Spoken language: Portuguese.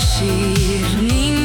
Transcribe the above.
Agir. Ninguém